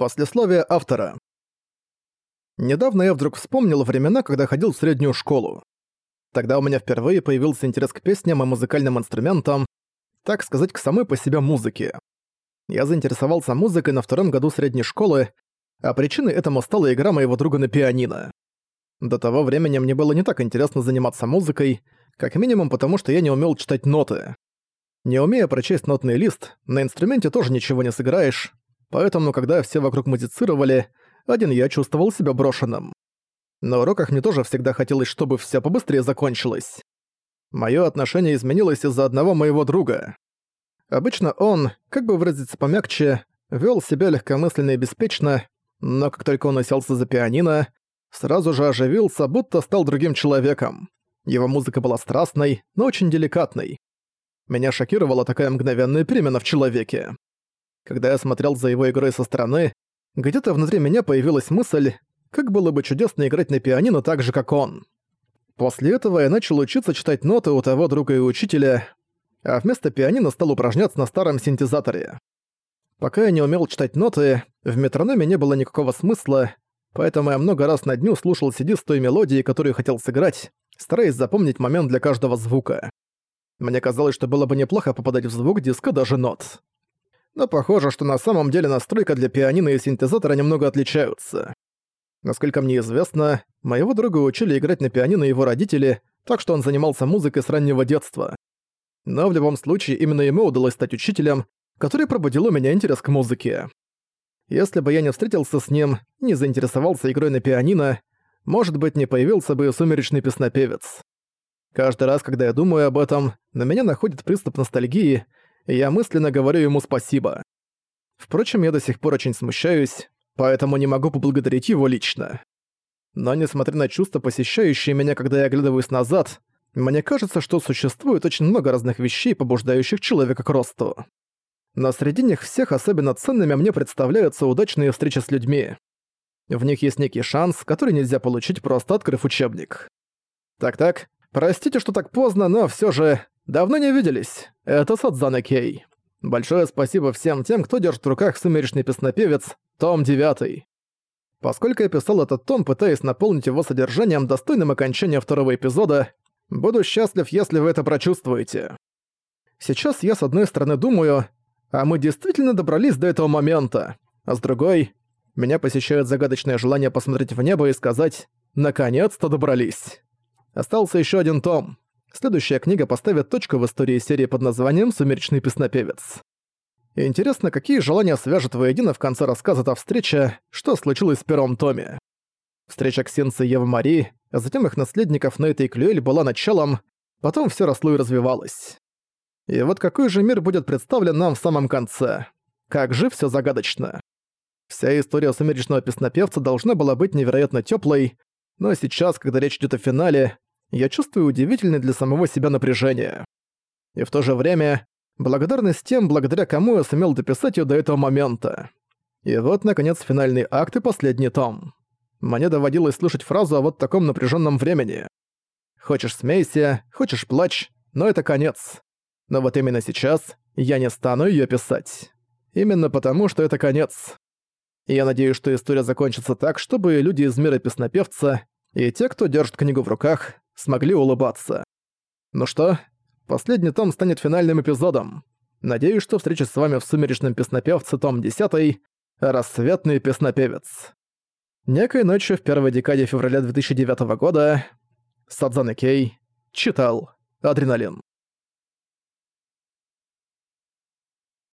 Послесловие автора. Недавно я вдруг вспомнил времена, когда ходил в среднюю школу. Тогда у меня впервые появился интерес к песням и музыкальным инструментам, так сказать, к самой по себе музыке. Я заинтересовался музыкой на втором году средней школы, а причиной этому стала игра моего друга на пианино. До того времени мне было не так интересно заниматься музыкой, как минимум потому, что я не умел читать ноты. Не умея прочесть нотный лист, на инструменте тоже ничего не сыграешь, Поэтому, когда все вокруг музицировали, один я чувствовал себя брошенным. На уроках мне тоже всегда хотелось, чтобы все побыстрее закончилось. Моё отношение изменилось из-за одного моего друга. Обычно он, как бы выразиться помягче, вел себя легкомысленно и беспечно, но как только он уселся за пианино, сразу же оживился, будто стал другим человеком. Его музыка была страстной, но очень деликатной. Меня шокировала такая мгновенная перемена в человеке. Когда я смотрел за его игрой со стороны, где-то внутри меня появилась мысль, как было бы чудесно играть на пианино так же, как он. После этого я начал учиться читать ноты у того друга и учителя, а вместо пианино стал упражняться на старом синтезаторе. Пока я не умел читать ноты, в метрономе не было никакого смысла, поэтому я много раз на дню слушал CD с той мелодией, которую хотел сыграть, стараясь запомнить момент для каждого звука. Мне казалось, что было бы неплохо попадать в звук диска даже нот но похоже, что на самом деле настройка для пианино и синтезатора немного отличаются. Насколько мне известно, моего друга учили играть на пианино его родители, так что он занимался музыкой с раннего детства. Но в любом случае именно ему удалось стать учителем, который пробудил у меня интерес к музыке. Если бы я не встретился с ним, не заинтересовался игрой на пианино, может быть, не появился бы сумеречный песнопевец. Каждый раз, когда я думаю об этом, на меня находит приступ ностальгии, я мысленно говорю ему спасибо. Впрочем, я до сих пор очень смущаюсь, поэтому не могу поблагодарить его лично. Но несмотря на чувства, посещающие меня, когда я оглядываюсь назад, мне кажется, что существует очень много разных вещей, побуждающих человека к росту. Но среди них всех особенно ценными мне представляются удачные встречи с людьми. В них есть некий шанс, который нельзя получить, просто открыв учебник. Так-так, простите, что так поздно, но все же Давно не виделись. Это Садзана Кей. Большое спасибо всем тем, кто держит в руках «Сумеречный песнопевец», том 9. Поскольку я писал этот том, пытаясь наполнить его содержанием, достойным окончания второго эпизода, буду счастлив, если вы это прочувствуете. Сейчас я с одной стороны думаю, а мы действительно добрались до этого момента, а с другой, меня посещает загадочное желание посмотреть в небо и сказать «наконец-то добрались». Остался еще один том. Следующая книга поставит точку в истории серии под названием «Сумеречный песнопевец». Интересно, какие желания свяжут воедино в конце рассказа та встреча, что случилось в первом томе. Встреча Ксенца и Евы Мари, а затем их наследников Нейта и Клюэль была началом, потом все росло и развивалось. И вот какой же мир будет представлен нам в самом конце? Как же все загадочно. Вся история сумеречного песнопевца должна была быть невероятно теплой, но сейчас, когда речь идет о финале, я чувствую удивительное для самого себя напряжение. И в то же время благодарность тем, благодаря кому я сумел дописать ее до этого момента. И вот, наконец, финальный акт и последний том. Мне доводилось слушать фразу о вот таком напряженном времени. Хочешь смейся, хочешь плачь, но это конец. Но вот именно сейчас я не стану ее писать. Именно потому, что это конец. Я надеюсь, что история закончится так, чтобы люди из мира песнопевца и те, кто держит книгу в руках, смогли улыбаться. Ну что, последний том станет финальным эпизодом. Надеюсь, что встреча с вами в «Сумеречном песнопевце» том 10 «Рассветный песнопевец». Некой ночью в первой декаде февраля 2009 года Садзана Кей читал «Адреналин».